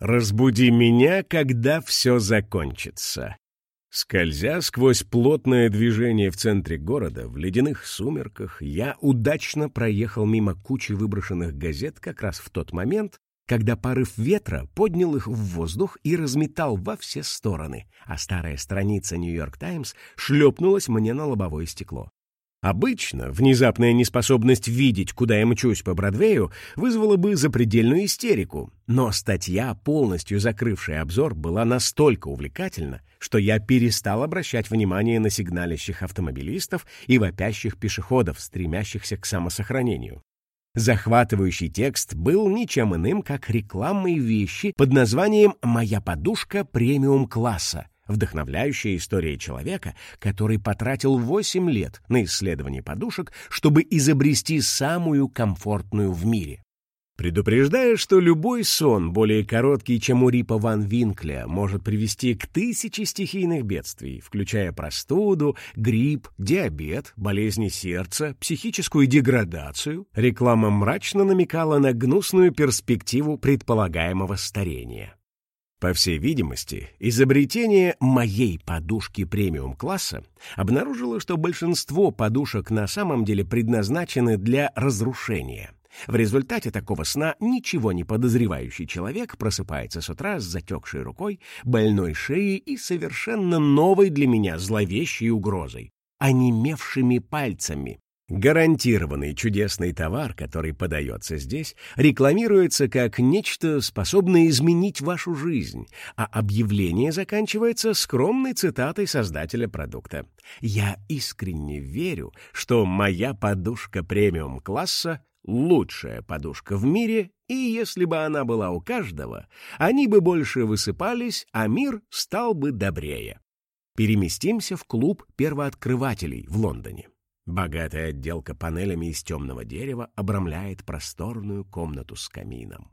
Разбуди меня, когда все закончится. Скользя сквозь плотное движение в центре города, в ледяных сумерках, я удачно проехал мимо кучи выброшенных газет как раз в тот момент, когда порыв ветра поднял их в воздух и разметал во все стороны, а старая страница «Нью-Йорк Таймс» шлепнулась мне на лобовое стекло. Обычно внезапная неспособность видеть, куда я мчусь по Бродвею, вызвала бы запредельную истерику, но статья, полностью закрывшая обзор, была настолько увлекательна, что я перестал обращать внимание на сигналящих автомобилистов и вопящих пешеходов, стремящихся к самосохранению. Захватывающий текст был ничем иным, как рекламные вещи под названием «Моя подушка премиум-класса», Вдохновляющая история человека, который потратил 8 лет на исследование подушек, чтобы изобрести самую комфортную в мире. Предупреждая, что любой сон, более короткий, чем у Рипа Ван Винкля, может привести к тысяче стихийных бедствий, включая простуду, грипп, диабет, болезни сердца, психическую деградацию, реклама мрачно намекала на гнусную перспективу предполагаемого старения. По всей видимости, изобретение моей подушки премиум-класса обнаружило, что большинство подушек на самом деле предназначены для разрушения. В результате такого сна ничего не подозревающий человек просыпается с утра с затекшей рукой, больной шеей и совершенно новой для меня зловещей угрозой — онемевшими пальцами, Гарантированный чудесный товар, который подается здесь, рекламируется как нечто, способное изменить вашу жизнь, а объявление заканчивается скромной цитатой создателя продукта. «Я искренне верю, что моя подушка премиум-класса — лучшая подушка в мире, и если бы она была у каждого, они бы больше высыпались, а мир стал бы добрее». Переместимся в клуб первооткрывателей в Лондоне. Богатая отделка панелями из темного дерева обрамляет просторную комнату с камином,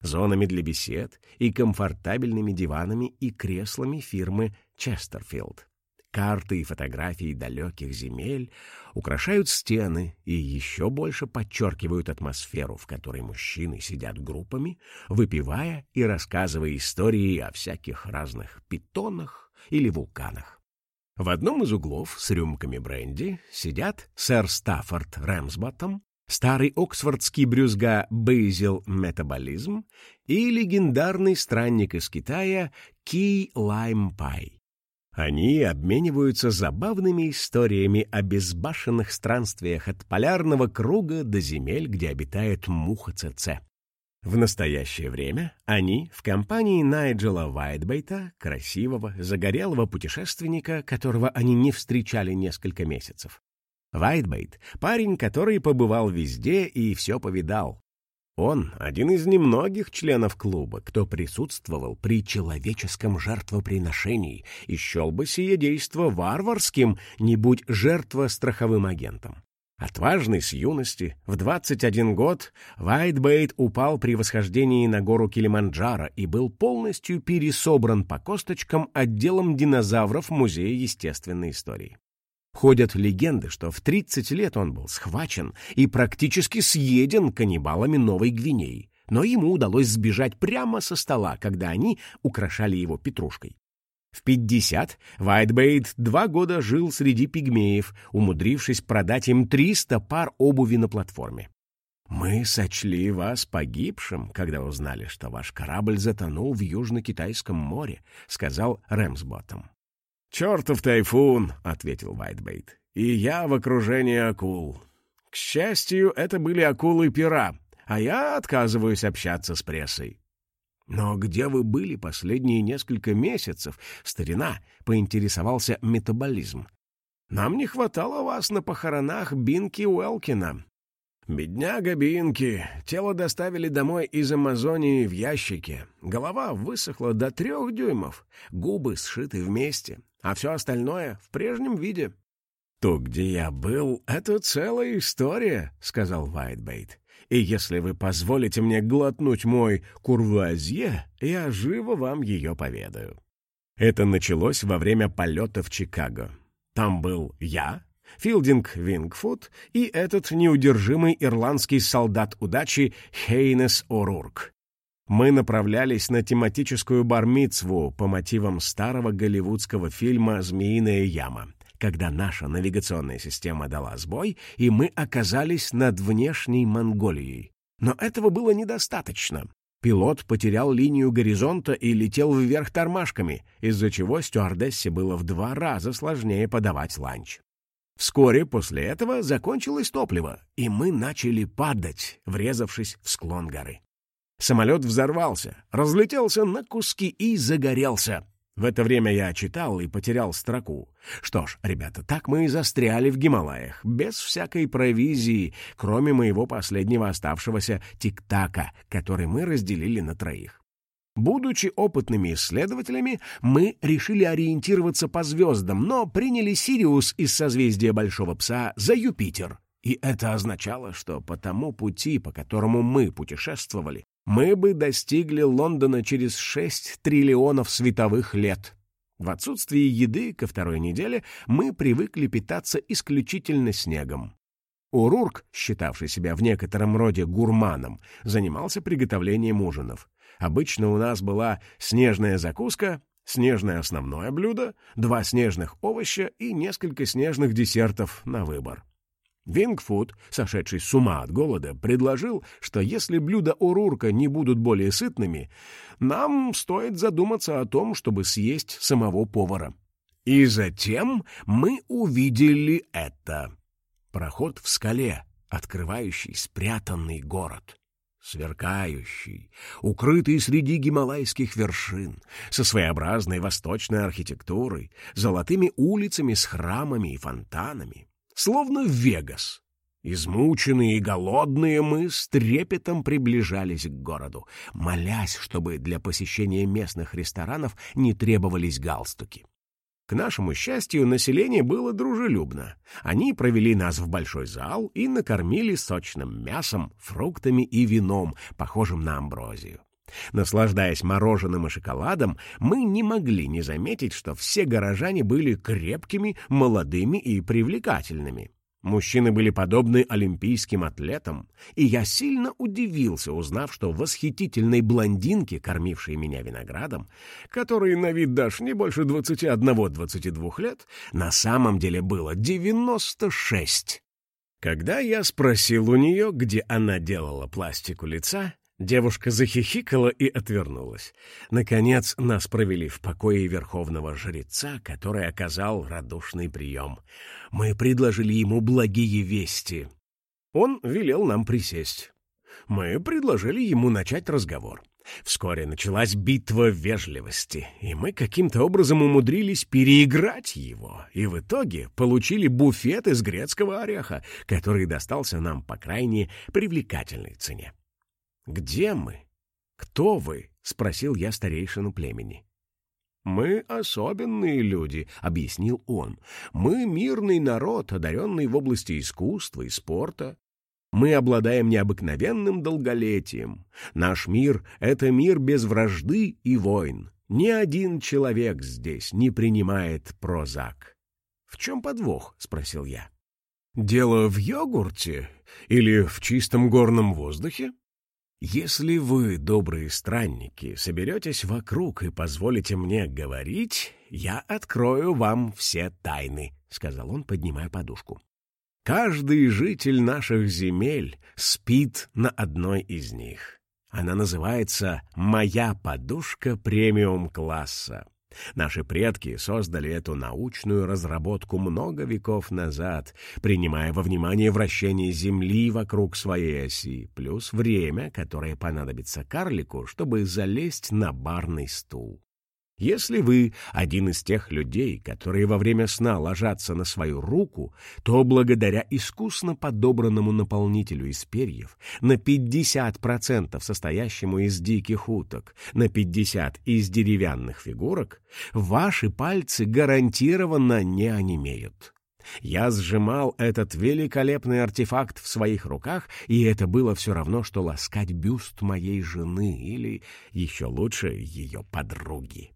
зонами для бесед и комфортабельными диванами и креслами фирмы Честерфилд. Карты и фотографии далеких земель украшают стены и еще больше подчеркивают атмосферу, в которой мужчины сидят группами, выпивая и рассказывая истории о всяких разных питонах или вулканах. В одном из углов с рюмками бренди сидят сэр Стаффорд Рэмсботтом, старый оксфордский брюзга Бейзил Метаболизм и легендарный странник из Китая Ки Лайм Пай. Они обмениваются забавными историями о безбашенных странствиях от полярного круга до земель, где обитает муха цеце. В настоящее время они в компании Найджела Вайтбейта, красивого, загорелого путешественника, которого они не встречали несколько месяцев. Вайтбейт — парень, который побывал везде и все повидал. Он — один из немногих членов клуба, кто присутствовал при человеческом жертвоприношении и счел бы сие действо варварским, не будь жертва страховым агентом. Отважный с юности, в 21 год Вайтбейт упал при восхождении на гору Килиманджаро и был полностью пересобран по косточкам отделом динозавров Музея естественной истории. Ходят легенды, что в 30 лет он был схвачен и практически съеден каннибалами Новой Гвинеи, но ему удалось сбежать прямо со стола, когда они украшали его петрушкой. В 50 Вайтбейт два года жил среди пигмеев, умудрившись продать им 300 пар обуви на платформе. «Мы сочли вас погибшим, когда узнали, что ваш корабль затонул в Южно-Китайском море», — сказал Рэмсботтом. «Чертов тайфун», — ответил Вайтбейт, — «и я в окружении акул. К счастью, это были акулы пера, а я отказываюсь общаться с прессой. «Но где вы были последние несколько месяцев, старина?» — поинтересовался метаболизм. «Нам не хватало вас на похоронах Бинки Уэлкина». «Бедняга Бинки. Тело доставили домой из Амазонии в ящике. Голова высохла до трех дюймов, губы сшиты вместе, а все остальное в прежнем виде». «То, где я был, это целая история», — сказал Вайтбейт и если вы позволите мне глотнуть мой курвуазье, я живо вам ее поведаю. Это началось во время полета в Чикаго. Там был я, Филдинг Вингфуд и этот неудержимый ирландский солдат удачи Хейнес О'Рурк. Мы направлялись на тематическую бармицву по мотивам старого голливудского фильма «Змеиная яма», когда наша навигационная система дала сбой, и мы оказались над внешней Монголией. Но этого было недостаточно. Пилот потерял линию горизонта и летел вверх тормашками, из-за чего стюардессе было в два раза сложнее подавать ланч. Вскоре после этого закончилось топливо, и мы начали падать, врезавшись в склон горы. Самолет взорвался, разлетелся на куски и загорелся. В это время я читал и потерял строку. Что ж, ребята, так мы и застряли в Гималаях, без всякой провизии, кроме моего последнего оставшегося тик-така, который мы разделили на троих. Будучи опытными исследователями, мы решили ориентироваться по звездам, но приняли Сириус из созвездия Большого Пса за Юпитер. И это означало, что по тому пути, по которому мы путешествовали, мы бы достигли Лондона через 6 триллионов световых лет. В отсутствие еды ко второй неделе мы привыкли питаться исключительно снегом. Урурк, считавший себя в некотором роде гурманом, занимался приготовлением ужинов. Обычно у нас была снежная закуска, снежное основное блюдо, два снежных овоща и несколько снежных десертов на выбор. Вингфуд, сошедший с ума от голода, предложил, что если блюда Урурка не будут более сытными, нам стоит задуматься о том, чтобы съесть самого повара. И затем мы увидели это. Проход в скале, открывающий спрятанный город. Сверкающий, укрытый среди гималайских вершин, со своеобразной восточной архитектурой, золотыми улицами с храмами и фонтанами словно в Вегас. Измученные и голодные мы с трепетом приближались к городу, молясь, чтобы для посещения местных ресторанов не требовались галстуки. К нашему счастью, население было дружелюбно. Они провели нас в большой зал и накормили сочным мясом, фруктами и вином, похожим на амброзию. Наслаждаясь мороженым и шоколадом, мы не могли не заметить, что все горожане были крепкими, молодыми и привлекательными. Мужчины были подобны олимпийским атлетам, и я сильно удивился, узнав, что восхитительной блондинке, кормившей меня виноградом, которой на вид дашь не больше 21-22 лет, на самом деле было 96. Когда я спросил у нее, где она делала пластику лица, Девушка захихикала и отвернулась. Наконец нас провели в покое верховного жреца, который оказал радушный прием. Мы предложили ему благие вести. Он велел нам присесть. Мы предложили ему начать разговор. Вскоре началась битва вежливости, и мы каким-то образом умудрились переиграть его, и в итоге получили буфет из грецкого ореха, который достался нам по крайне привлекательной цене. «Где мы? Кто вы?» — спросил я старейшину племени. «Мы особенные люди», — объяснил он. «Мы мирный народ, одаренный в области искусства и спорта. Мы обладаем необыкновенным долголетием. Наш мир — это мир без вражды и войн. Ни один человек здесь не принимает прозак». «В чем подвох?» — спросил я. «Дело в йогурте или в чистом горном воздухе?» «Если вы, добрые странники, соберетесь вокруг и позволите мне говорить, я открою вам все тайны», — сказал он, поднимая подушку. «Каждый житель наших земель спит на одной из них. Она называется «Моя подушка премиум-класса». Наши предки создали эту научную разработку много веков назад, принимая во внимание вращение Земли вокруг своей оси, плюс время, которое понадобится карлику, чтобы залезть на барный стул. Если вы один из тех людей, которые во время сна ложатся на свою руку, то благодаря искусно подобранному наполнителю из перьев, на 50% состоящему из диких уток, на 50% из деревянных фигурок, ваши пальцы гарантированно не онемеют. Я сжимал этот великолепный артефакт в своих руках, и это было все равно, что ласкать бюст моей жены или, еще лучше, ее подруги.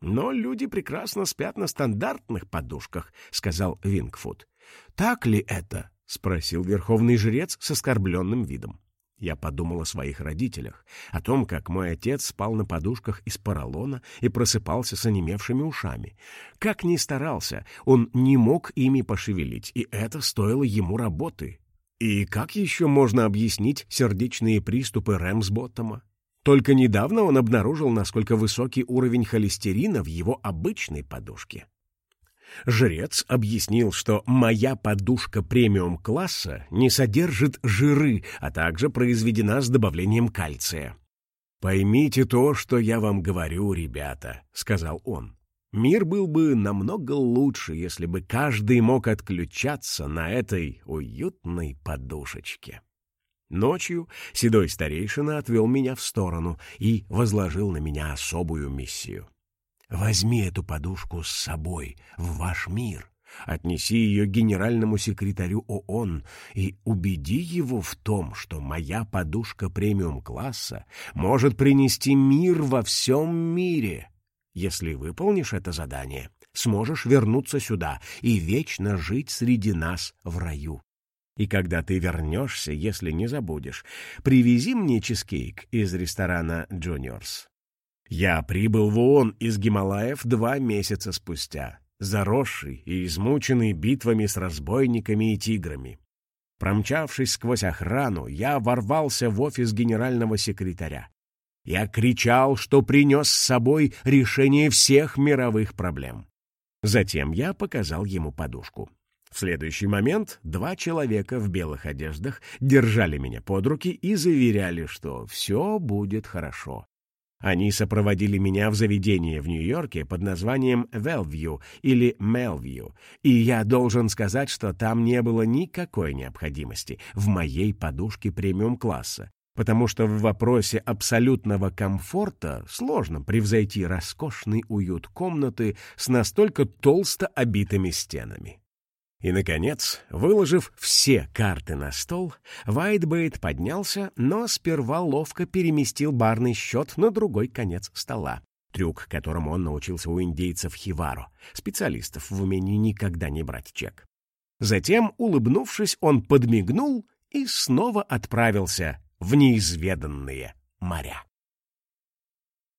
«Но люди прекрасно спят на стандартных подушках», — сказал Вингфуд. «Так ли это?» — спросил верховный жрец с оскорбленным видом. Я подумал о своих родителях, о том, как мой отец спал на подушках из поролона и просыпался с онемевшими ушами. Как ни старался, он не мог ими пошевелить, и это стоило ему работы. И как еще можно объяснить сердечные приступы Рэмсботтома? Только недавно он обнаружил, насколько высокий уровень холестерина в его обычной подушке. Жрец объяснил, что моя подушка премиум-класса не содержит жиры, а также произведена с добавлением кальция. «Поймите то, что я вам говорю, ребята», — сказал он. «Мир был бы намного лучше, если бы каждый мог отключаться на этой уютной подушечке». Ночью седой старейшина отвел меня в сторону и возложил на меня особую миссию. Возьми эту подушку с собой в ваш мир, отнеси ее генеральному секретарю ООН и убеди его в том, что моя подушка премиум-класса может принести мир во всем мире. Если выполнишь это задание, сможешь вернуться сюда и вечно жить среди нас в раю. И когда ты вернешься, если не забудешь, привези мне чизкейк из ресторана «Джуниорс». Я прибыл в ООН из Гималаев два месяца спустя, заросший и измученный битвами с разбойниками и тиграми. Промчавшись сквозь охрану, я ворвался в офис генерального секретаря. Я кричал, что принес с собой решение всех мировых проблем. Затем я показал ему подушку. В следующий момент два человека в белых одеждах держали меня под руки и заверяли, что все будет хорошо. Они сопроводили меня в заведение в Нью-Йорке под названием Велвью или Мелвью, и я должен сказать, что там не было никакой необходимости в моей подушке премиум-класса, потому что в вопросе абсолютного комфорта сложно превзойти роскошный уют комнаты с настолько толсто обитыми стенами. И, наконец, выложив все карты на стол, Вайтбейт поднялся, но сперва ловко переместил барный счет на другой конец стола. Трюк, которому он научился у индейцев Хиваро, специалистов в умении никогда не брать чек. Затем, улыбнувшись, он подмигнул и снова отправился в неизведанные моря.